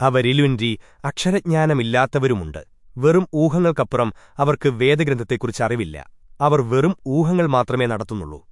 അവരിലുൻരി അക്ഷരജ്ഞാനമില്ലാത്തവരുമുണ്ട്. വെറും ഊഹങ്ങൾക്കപ്പുറം അവർക്ക് വേദഗ്രന്ഥത്തെക്കുറിച്ച് അറിവില്ല. അവർ വെറും ഊഹങ്ങൾ മാത്രമേ നടത്തുന്നുള്ളൂ.